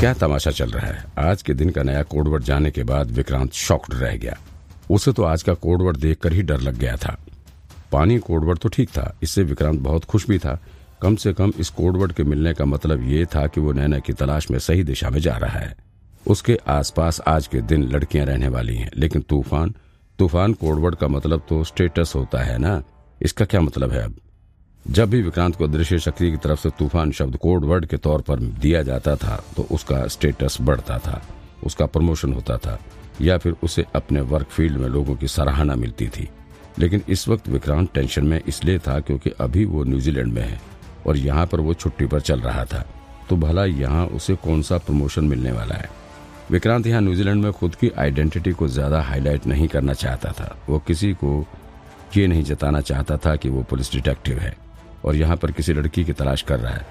क्या तमाशा चल रहा है? आज के दिन का नया कोडवर्ड जाने के बाद विक्रांत शॉक्ड रह गया। उसे तो आज का कोडवर्ड देखकर ही डर लग गया था। पानी कोडवर्ड तो ठीक था, इससे विक्रांत बहुत खुश भी था। कम से कम इस कोडवर्ड के मिलने का मतलब ये था कि वो नैना की तलाश में सही दिशा में जा रहा है। उसके आसपास आज के दिन लड़कियाँ रहने वाली हैं, लेकिन तूफ़ान तूफ़ान कोडवर्ड का मतलब तो स्टेटस होता है ना? इसका क्या मतलब है अब? जब भी विक्रांत को दृश्य शक्ति की तरफ़ से तूफ़ान शब्द कोड वर्ड के तौर पर दिया जाता था तो उसका स्टेटस बढ़ता था, उसका प्रमोशन होता था, या फिर उसे अपने वर्क फ़ील्ड में लोगों की सराहना मिलती थी। लेकिन इस वक्त विक्रांत टेंशन में इसलिए था क्योंकि अभी वो न्यूजीलैंड में है और यहाँ पर वो छुट्टी पर चल रहा था। तो भला यहाँ उसे कौन सा प्रमोशन मिलने वाला है? विक्रांत यहाँ न्यूजीलैंड में खुद की आइडेंटिटी को ज़्यादा हाईलाइट नहीं करना चाहता था। वो किसी को ये नहीं जताना चाहता था कि वो पुलिस डिटेक्टिव है। और यहाँ पर किसी लड़की की तलाश कर रहा है।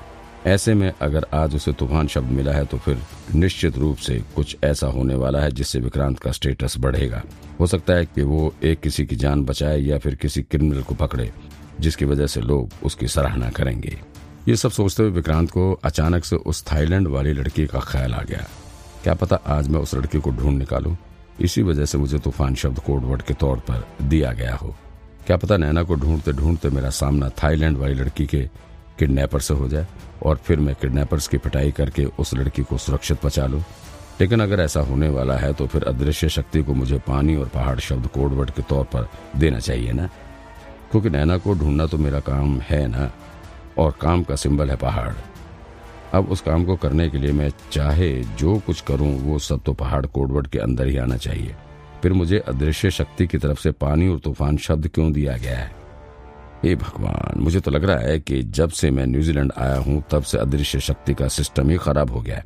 ऐसे में अगर आज उसे तूफ़ान शब्द मिला है तो फिर निश्चित रूप से कुछ ऐसा होने वाला है, जिससे विक्रांत का स्टेटस बढ़ेगा। हो सकता है कि वो एक किसी की जान बचाए या फिर किसी क्रिमिनल को पकड़े, जिसकी वजह से लोग उसकी सराहना करेंगे। ये सब सोचते हुए विक्रांत को अचानक से उस थाईलैंड वाली लड़की का ख्याल आ गया। क्या पता आज मैं उस लड़की को ढूंढ निकालू? इसी वजह से मुझे तूफ़ान शब्द कोडवर्ड के तौर पर दिया गया हो। क्या पता नैना को ढूंढते ढूंढते मेरा सामना थाईलैंड वाली लड़की के किडनैपर से हो जाए और फिर मैं किडनैपर्स की पिटाई करके उस लड़की को सुरक्षित बचा लूँ। लेकिन अगर ऐसा होने वाला है तो फिर अदृश्य शक्ति को मुझे पानी और पहाड़ शब्द कोडवर्ड के तौर पर देना चाहिए ना? क्योंकि नैना को ढूंढना तो मेरा काम है ना? और काम का सिंबल है पहाड़। अब उस काम को करने के लिए मैं चाहे जो कुछ करूँ, वो सब तो पहाड़ कोडवर्ड के अंदर ही आना चाहिए। फिर मुझे अदृश्य शक्ति की तरफ़ से पानी और तूफ़ान शब्द क्यों दिया गया है? हे भगवान, मुझे तो लग रहा है कि जब से मैं न्यूजीलैंड आया हूँ, तब से अदृश्य शक्ति का सिस्टम ही खराब हो गया है।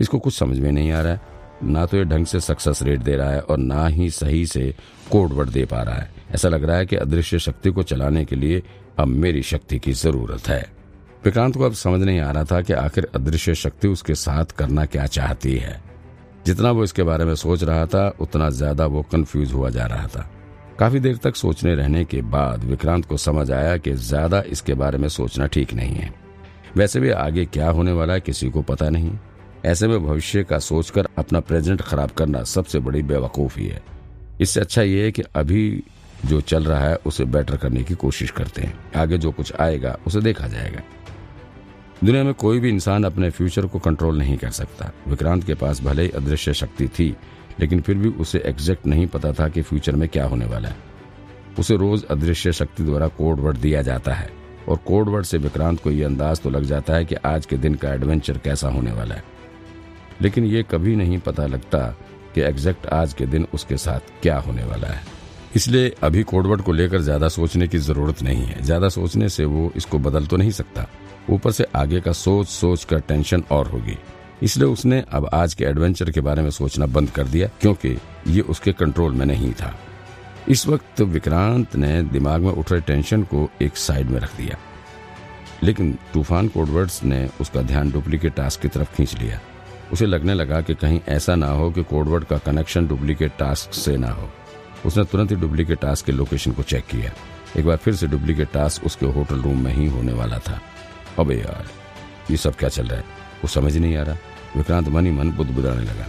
इसको कुछ समझ में नहीं आ रहा है। ना तो ये ढंग से सक्सेस रेट दे रहा है और ना ही सही से कोड वर्ड दे पा रहा है। ऐसा लग रहा है कि अदृश्य शक्ति को चलाने के लिए अब मेरी शक्ति की ज़रूरत है। विक्रांत को अब समझ नहीं आ रहा था कि आखिर अदृश्य शक्ति उसके साथ करना क्या चाहती है। जितना वो इसके बारे में सोच रहा था, उतना ज़्यादा वो कंफ्यूज हुआ जा रहा था। काफ़ी देर तक सोचने रहने के बाद विक्रांत को समझ आया कि ज़्यादा इसके बारे में सोचना ठीक नहीं है। वैसे भी आगे क्या होने वाला है, किसी को पता नहीं। ऐसे में भविष्य का सोचकर अपना प्रेजेंट खराब करना सबसे बड़ी बेवकूफ़ी है इससे अच्छा ये है कि अभी जो चल रहा है, उसे बेटर करने की कोशिश करते हैं। आगे जो कुछ आएगा, उसे देखा जाएगा। दुनिया में कोई भी इंसान अपने फ्यूचर को कंट्रोल नहीं कर सकता। विक्रांत के पास भले ही अदृश्य शक्ति थी, लेकिन फिर भी उसे एग्जैक्ट नहीं पता था कि फ्यूचर में क्या होने वाला है। उसे रोज अदृश्य शक्ति द्वारा कोड वर्ड दिया जाता है, और कोड वर्ड से विक्रांत को यह अंदाज तो लग जाता है कि आज के दिन का एडवेंचर कैसा होने वाला है। लेकिन ये कभी नहीं पता लगता कि एग्जैक्ट आज के दिन उसके साथ क्या होने वाला है। इसलिए अभी कोडवर्ड को लेकर ज़्यादा सोचने की ज़रूरत नहीं है। ज़्यादा सोचने से वो इसको बदल तो नहीं सकता। ऊपर से आगे का सोच सोच कर टेंशन और होगी। इसलिए उसने अब आज के एडवेंचर के बारे में सोचना बंद कर दिया, क्योंकि ये उसके कंट्रोल में नहीं था। इस वक्त विक्रांत ने दिमाग में उठ रहे टेंशन को एक साइड में रख दिया। लेकिन तूफ़ान कोडवर्ड्स ने उसका ध्यान डुप्लीकेट टास्क की तरफ़ खींच लिया। उसे लगने लगा कि कहीं ऐसा ना हो कि कोडवर्ड का कनेक्शन डुप्लीकेट टास्क से ना हो। उसने तुरंत ही डुप्लीकेट टास्क के लोकेशन को चेक किया। एक बार फिर से डुप्लीकेट टास्क उसके होटल रूम में ही होने वाला था। अबे यार, ये सब क्या चल रहा है? वो समझ नहीं आ रहा। विक्रांत मन ही मन बुदबुदाने लगा।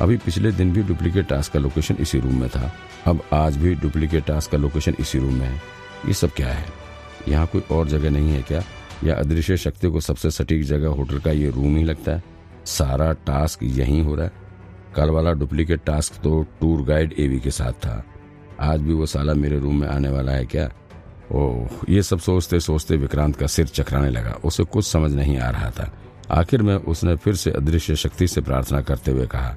अभी पिछले दिन भी डुप्लीकेट टास्क का लोकेशन इसी रूम में था। अब आज भी डुप्लीकेट टास्क का लोकेशन इसी रूम में है। ये सब क्या है? यहाँ कोई और जगह नहीं है क्या? या अदृश्य शक्ति को सबसे सटीक जगह होटल का ये रूम ही लगता है? सारा टास्क यहीं हो रहा है? कल वाला डुप्लीकेट टास्क तो टूर गाइड एवी के साथ था। आज भी वो साला मेरे रूम में आने वाला है क्या? ओह ये सब सोचते सोचते विक्रांत का सिर चकराने लगा। उसे कुछ समझ नहीं आ रहा था। आखिर में उसने फिर से अदृश्य शक्ति से प्रार्थना करते हुए कहा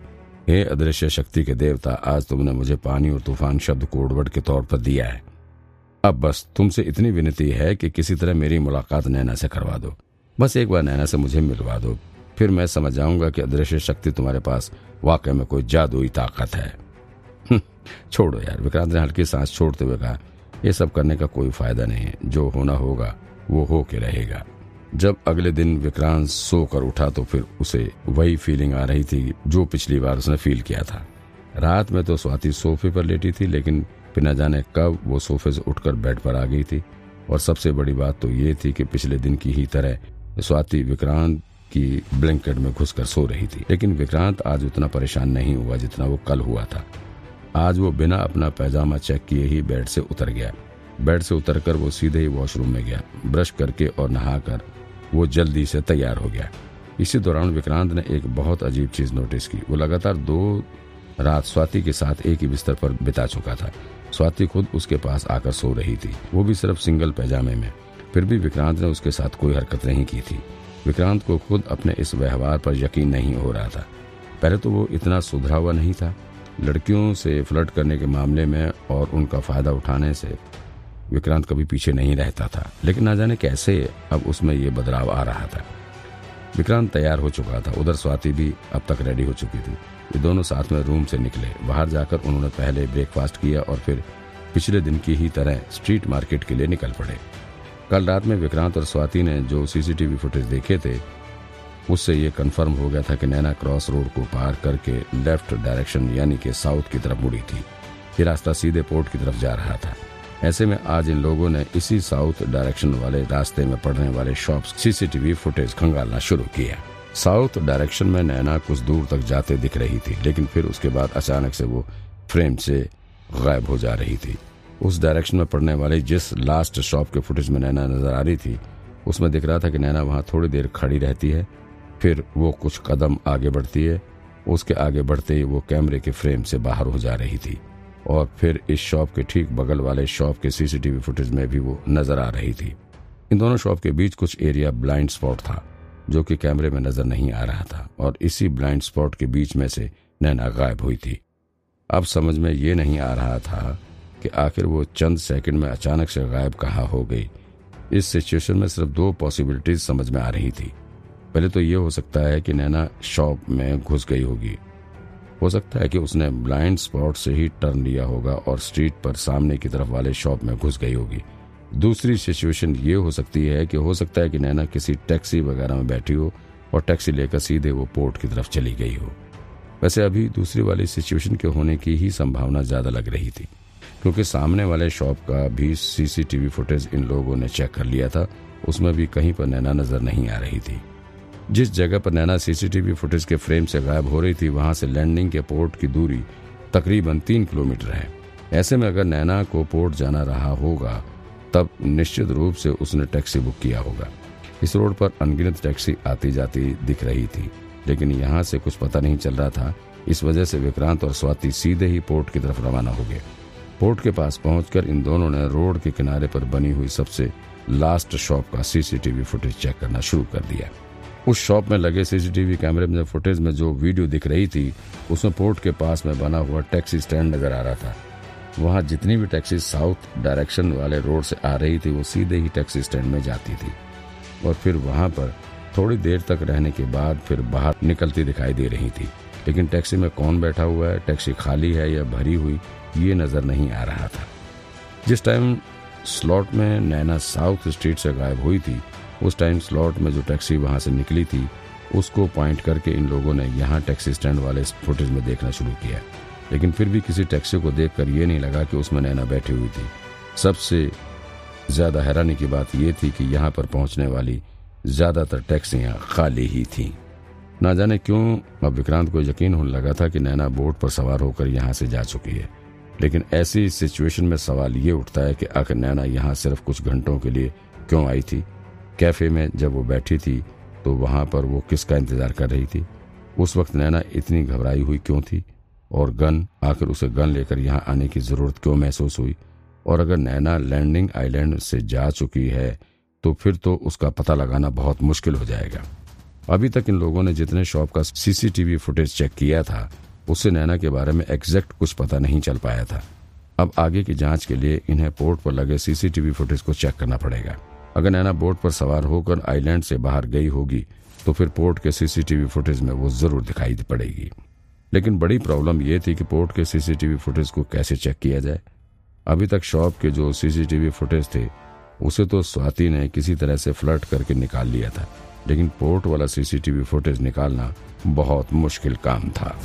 हे अदृश्य शक्ति के देवता आज तुमने मुझे पानी और तूफ़ान शब्द कोडवर्ड के तौर पर दिया है। अब बस तुमसे इतनी विनती है कि किसी तरह मेरी मुलाकात नैना से करवा दो। बस एक बार नैना से मुझे मिलवा दो। फिर मैं समझ जाऊँगा कि अदृश्य शक्ति तुम्हारे पास वाकई में कोई जादुई ताकत है। हम्म, छोड़ो यार। विक्रांत ने हल्की सांस छोड़ते हुए कहा ये सब करने का कोई फ़ायदा नहीं है। जो होना होगा, वो हो के रहेगा। जब अगले दिन विक्रांत सोकर उठा तो फिर उसे वही फीलिंग आ रही थी जो पिछली बार उसने फील किया था। रात में तो स्वाति सोफे पर लेटी थी, लेकिन बिना जाने कब वो सोफे से उठकर बेड पर आ गई थी। और सबसे बड़ी बात तो ये थी कि पिछले दिन की ही तरह स्वाति विक्रांत की ब्लैंकेट में घुसकर सो रही थी। लेकिन विक्रांत आज उतना परेशान नहीं हुआ जितना वो कल हुआ था। आज वो बिना अपना पैजामा चेक किए ही बेड से उतर गया। बेड से उतरकर वो सीधे ही वॉशरूम में गया। ब्रश करके और नहाकर वो जल्दी से तैयार हो गया। इसी दौरान विक्रांत ने एक बहुत अजीब चीज़ नोटिस की। वो लगातार दो रात स्वाति के साथ एक ही बिस्तर पर बिता चुका था। स्वाति खुद उसके पास आकर सो रही थी। वो भी सिर्फ़ सिंगल पैजामे में। फिर भी विक्रांत ने उसके साथ कोई हरकत नहीं की थी। विक्रांत को खुद अपने इस व्यवहार पर यकीन नहीं हो रहा था। पहले तो वो इतना सुधरा हुआ नहीं था। लड़कियों से फ्लर्ट करने के मामले में और उनका फ़ायदा उठाने से विक्रांत कभी पीछे नहीं रहता था। लेकिन ना जाने कैसे अब उसमें ये बदलाव आ रहा था। विक्रांत तैयार हो चुका था। उधर स्वाति भी अब तक रेडी हो चुकी थी। ये दोनों साथ में रूम से निकले। बाहर जाकर उन्होंने पहले ब्रेकफास्ट किया और फिर पिछले दिन की ही तरह स्ट्रीट मार्केट के लिए निकल पड़े। कल रात में विक्रांत और स्वाति ने जो सीसीटीवी फुटेज देखे थे उससे ये कंफर्म हो गया था कि नैना क्रॉस रोड को पार करके लेफ़्ट डायरेक्शन यानी कि साउथ की तरफ़ मुड़ी थी। ये रास्ता सीधे पोर्ट की तरफ़ जा रहा था। ऐसे में आज इन लोगों ने इसी साउथ डायरेक्शन वाले रास्ते में पड़ने वाले शॉप सीसीटीवी फुटेज खंगालना शुरू किया। साउथ डायरेक्शन में नैना कुछ दूर तक जाते दिख रही थी, लेकिन फिर उसके बाद अचानक से वो फ्रेम से गायब हो जा रही थी। उस डायरेक्शन में पड़ने वाली जिस लास्ट शॉप के फुटेज में नैना नज़र आ रही थी, उसमें दिख रहा था कि नैना वहाँ थोड़ी देर खड़ी रहती है फिर वो कुछ कदम आगे बढ़ती है। उसके आगे बढ़ते ही वो कैमरे के फ्रेम से बाहर हो जा रही थी और फिर इस शॉप के ठीक बगल वाले शॉप के सीसीटीवी फुटेज में भी वो नज़र आ रही थी। इन दोनों शॉप के बीच कुछ एरिया ब्लाइंड स्पॉट था, जो कि कैमरे में नज़र नहीं आ रहा था और इसी ब्लाइंड स्पॉट के बीच में से नैना गायब हुई थी। अब समझ में ये नहीं आ रहा था कि आखिर वो चंद सेकंड में अचानक से गायब कहाँ हो गई। इस सिचुएशन में सिर्फ़ दो पॉसिबिलिटीज समझ में आ रही थी। पहले तो ये हो सकता है कि नैना शॉप में घुस गई होगी। हो सकता है कि उसने ब्लाइंड स्पॉट से ही टर्न लिया होगा और स्ट्रीट पर सामने की तरफ़ वाले शॉप में घुस गई होगी। दूसरी सिचुएशन ये हो सकती है कि हो सकता है कि नैना किसी टैक्सी वगैरह में बैठी हो और टैक्सी लेकर सीधे वो पोर्ट की तरफ़ चली गई हो। वैसे अभी दूसरी वाली सिचुएशन के होने की ही संभावना ज़्यादा लग रही थी, क्योंकि सामने वाले शॉप का भी सीसीटीवी फुटेज इन लोगों ने चेक कर लिया था। उसमें भी कहीं पर नैना नज़र नहीं आ रही थी। जिस जगह पर नैना सीसीटीवी फुटेज के फ्रेम से गायब हो रही थी, वहाँ से लैंडिंग के पोर्ट की दूरी तकरीबन तीन किलोमीटर है। ऐसे में अगर नैना को पोर्ट जाना रहा होगा, तब निश्चित रूप से उसने टैक्सी बुक किया होगा। इस रोड पर अनगिनत टैक्सी आती जाती दिख रही थी, लेकिन यहाँ से कुछ पता नहीं चल रहा था। इस वजह से विक्रांत और स्वाति सीधे ही पोर्ट की तरफ़ रवाना हो गए। पोर्ट के पास पहुंचकर इन दोनों ने रोड के किनारे पर बनी हुई सबसे लास्ट शॉप का सीसीटीवी फुटेज चेक करना शुरू कर दिया। उस शॉप में लगे सीसीटीवी कैमरे में फुटेज में जो वीडियो दिख रही थी, उसमें पोर्ट के पास में बना हुआ टैक्सी स्टैंड नज़र आ रहा था। वहाँ जितनी भी टैक्सी साउथ डायरेक्शन वाले रोड से आ रही थी, वो सीधे ही टैक्सी स्टैंड में जाती थी। और फिर वहाँ पर थोड़ी देर तक रहने के बाद फिर बाहर निकलती दिखाई दे रही थी। लेकिन टैक्सी में कौन बैठा हुआ है, टैक्सी खाली है या भरी हुई, ये नज़र नहीं आ रहा था। जिस टाइम स्लॉट में नैना साउथ स्ट्रीट से गायब हुई थी उस टाइम स्लॉट में जो टैक्सी वहाँ से निकली थी, उसको पॉइंट करके इन लोगों ने यहाँ टैक्सी स्टैंड वाले फुटेज में देखना शुरू किया। लेकिन फिर भी किसी टैक्सी को देखकर ये नहीं लगा कि उसमें नैना बैठी हुई थी। सबसे ज़्यादा हैरानी की बात यह थी कि यहाँ पर पहुँचने वाली ज़्यादातर टैक्सियाँ खाली ही थीं। ना जाने क्यों अब विक्रांत को यकीन होने लगा था कि नैना बोट पर सवार होकर यहाँ से जा चुकी है। लेकिन ऐसी सिचुएशन में सवाल ये उठता है कि आखिर नैना यहाँ सिर्फ़ कुछ घंटों के लिए क्यों आई थी? कैफ़े में जब वो बैठी थी तो वहाँ पर वो किसका इंतज़ार कर रही थी? उस वक्त नैना इतनी घबराई हुई क्यों थी? और गन, आखिर उसे गन लेकर यहाँ आने की ज़रूरत क्यों महसूस हुई? और अगर नैना लैंडिंग आइलैंड से जा चुकी है तो फिर तो उसका पता लगाना बहुत मुश्किल हो जाएगा। अभी तक इन लोगों ने जितने शॉप का सीसीटीवी फुटेज चेक किया था, उससे नैना के बारे में एग्जैक्ट कुछ पता नहीं चल पाया था। अब आगे की जाँच के लिए इन्हें पोर्ट पर लगे सीसीटीवी फुटेज को चेक करना पड़ेगा। अगर नैना बोट पर सवार होकर आइलैंड से बाहर गई होगी तो फिर पोर्ट के सीसीटीवी फुटेज में वो ज़रूर दिखाई पड़ेगी। लेकिन बड़ी प्रॉब्लम यह थी कि पोर्ट के सीसीटीवी फुटेज को कैसे चेक किया जाए? अभी तक शॉप के जो सीसीटीवी फुटेज थे, उसे तो स्वाति ने किसी तरह से फ्लर्ट करके निकाल लिया था। लेकिन पोर्ट वाला सीसीटीवी फुटेज निकालना बहुत मुश्किल काम था।